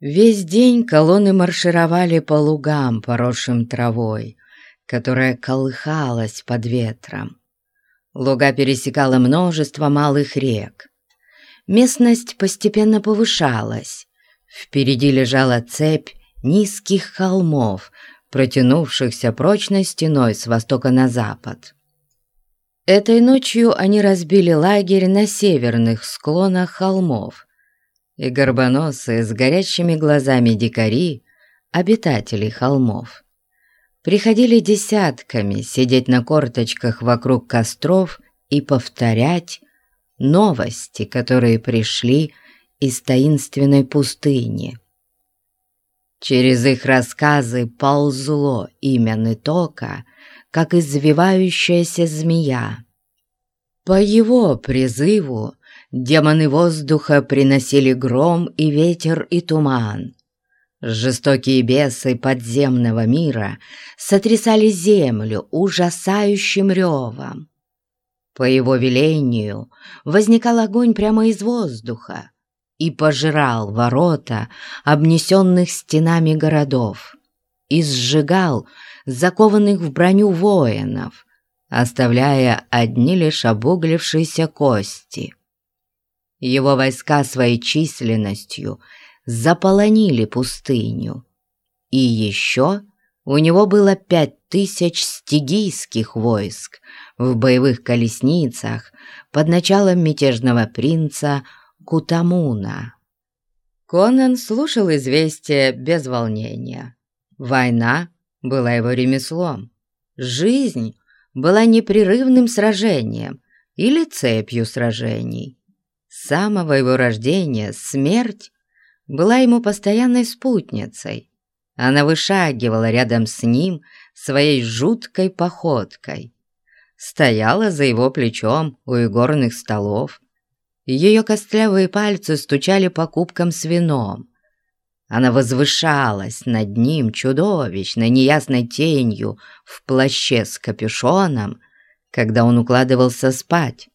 Весь день колонны маршировали по лугам, поросшим травой, которая колыхалась под ветром. Луга пересекало множество малых рек. Местность постепенно повышалась. Впереди лежала цепь низких холмов, протянувшихся прочной стеной с востока на запад. Этой ночью они разбили лагерь на северных склонах холмов, и горбоносые с горящими глазами дикари, обитатели холмов, приходили десятками сидеть на корточках вокруг костров и повторять новости, которые пришли из таинственной пустыни. Через их рассказы ползло имя Нытока, как извивающаяся змея. По его призыву демоны воздуха приносили гром и ветер и туман. Жестокие бесы подземного мира сотрясали землю ужасающим ревом. По его велению возникал огонь прямо из воздуха и пожирал ворота, обнесенных стенами городов, и сжигал закованных в броню воинов, оставляя одни лишь обуглившиеся кости. Его войска своей численностью заполонили пустыню. И еще у него было пять тысяч стигийских войск в боевых колесницах под началом мятежного принца Кутамуна. Конан слушал известия без волнения. Война была его ремеслом. Жизнь была непрерывным сражением или цепью сражений. Самого его рождения смерть была ему постоянной спутницей. Она вышагивала рядом с ним своей жуткой походкой. Стояла за его плечом у игорных столов. Ее костлявые пальцы стучали по кубкам с вином. Она возвышалась над ним чудовищной неясной тенью в плаще с капюшоном, когда он укладывался спать.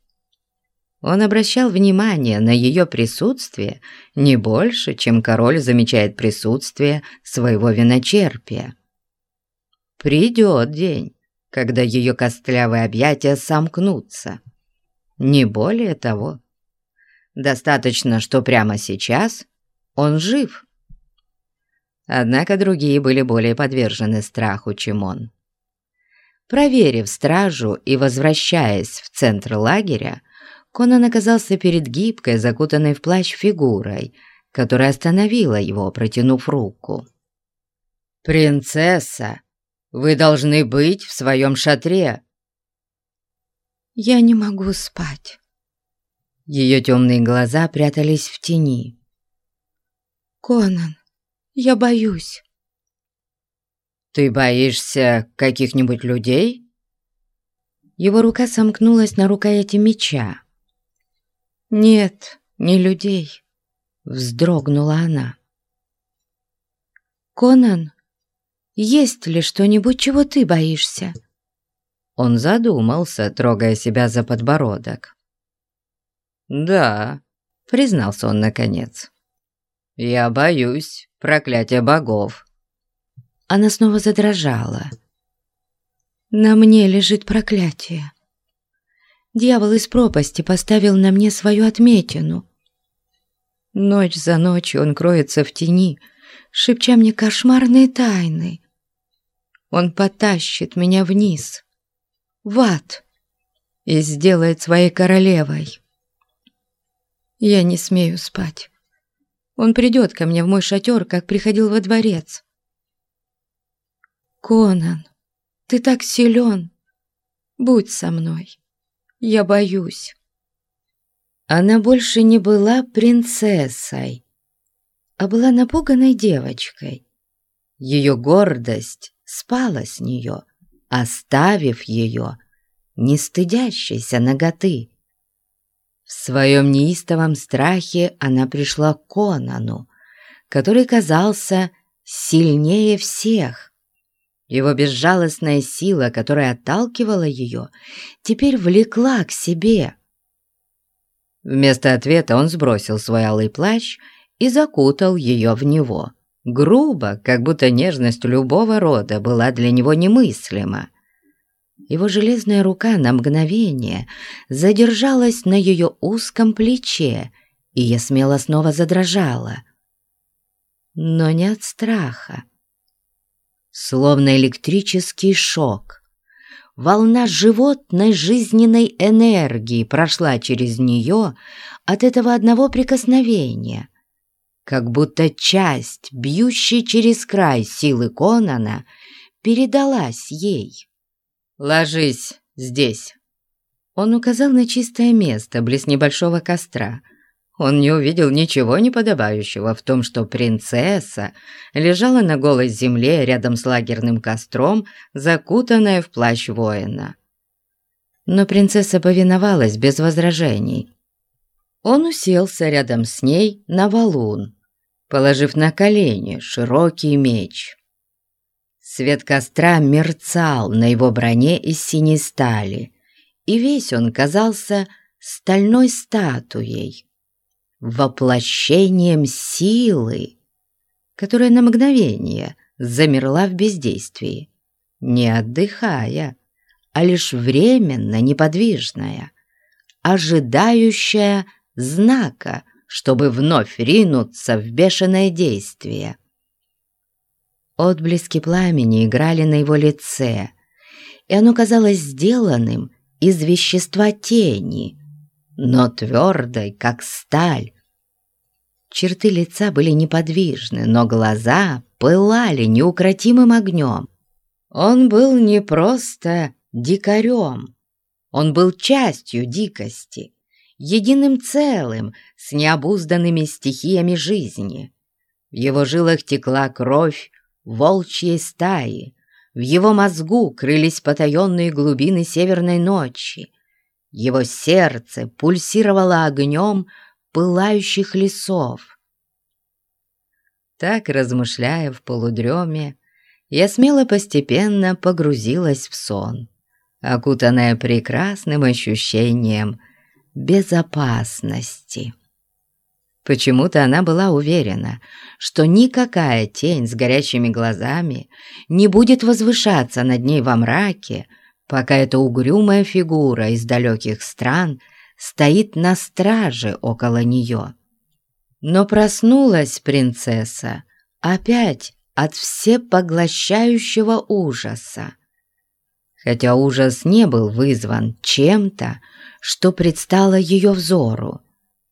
Он обращал внимание на ее присутствие не больше, чем король замечает присутствие своего виночерпия. Придет день, когда ее костлявые объятия сомкнутся. Не более того. Достаточно, что прямо сейчас он жив. Однако другие были более подвержены страху, чем он. Проверив стражу и возвращаясь в центр лагеря, Конан оказался перед гибкой, закутанной в плащ фигурой, которая остановила его, протянув руку. «Принцесса, вы должны быть в своем шатре!» «Я не могу спать». Ее темные глаза прятались в тени. «Конан, я боюсь». «Ты боишься каких-нибудь людей?» Его рука сомкнулась на рукояти меча. «Нет, не людей», — вздрогнула она. «Конан, есть ли что-нибудь, чего ты боишься?» Он задумался, трогая себя за подбородок. «Да», — признался он наконец. «Я боюсь проклятия богов». Она снова задрожала. «На мне лежит проклятие. Дьявол из пропасти поставил на мне свою отметину. Ночь за ночью он кроется в тени, шепча мне кошмарные тайны. Он потащит меня вниз, в ад, и сделает своей королевой. Я не смею спать. Он придет ко мне в мой шатер, как приходил во дворец. Конан, ты так силен. Будь со мной. Я боюсь». Она больше не была принцессой, а была напуганной девочкой. Ее гордость спала с нее, оставив ее, не стыдящейся ноготы. В своем неистовом страхе она пришла к Конану, который казался сильнее всех. Его безжалостная сила, которая отталкивала ее, теперь влекла к себе. Вместо ответа он сбросил свой алый плащ и закутал ее в него. Грубо, как будто нежность любого рода была для него немыслима. Его железная рука на мгновение задержалась на ее узком плече, и я смело снова задрожала. Но не от страха. Словно электрический шок. Волна животной жизненной энергии прошла через нее от этого одного прикосновения, как будто часть, бьющая через край силы Конана, передалась ей. «Ложись здесь». Он указал на чистое место близ небольшого костра. Он не увидел ничего неподобающего в том, что принцесса лежала на голой земле рядом с лагерным костром, закутанная в плащ воина. Но принцесса повиновалась без возражений. Он уселся рядом с ней на валун, положив на колени широкий меч. Свет костра мерцал на его броне из синей стали, и весь он казался стальной статуей, воплощением силы, которая на мгновение замерла в бездействии, не отдыхая, а лишь временно неподвижная, ожидающая знака, чтобы вновь ринуться в бешеное действие. Отблески пламени играли на его лице, и оно казалось сделанным из вещества тени, но твердой, как сталь. Черты лица были неподвижны, но глаза пылали неукротимым огнем. Он был не просто дикарем, он был частью дикости, единым целым с необузданными стихиями жизни. В его жилах текла кровь волчьей стаи. В его мозгу крылись потаенные глубины северной ночи. Его сердце пульсировало огнем пылающих лесов. Так, размышляя в полудреме, я смело постепенно погрузилась в сон, окутанная прекрасным ощущением безопасности. Почему-то она была уверена, что никакая тень с горящими глазами не будет возвышаться над ней во мраке, пока эта угрюмая фигура из далеких стран стоит на страже около нее. Но проснулась принцесса опять от всепоглощающего ужаса. Хотя ужас не был вызван чем-то, что предстало ее взору,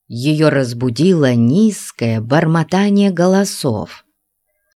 ее разбудило низкое бормотание голосов.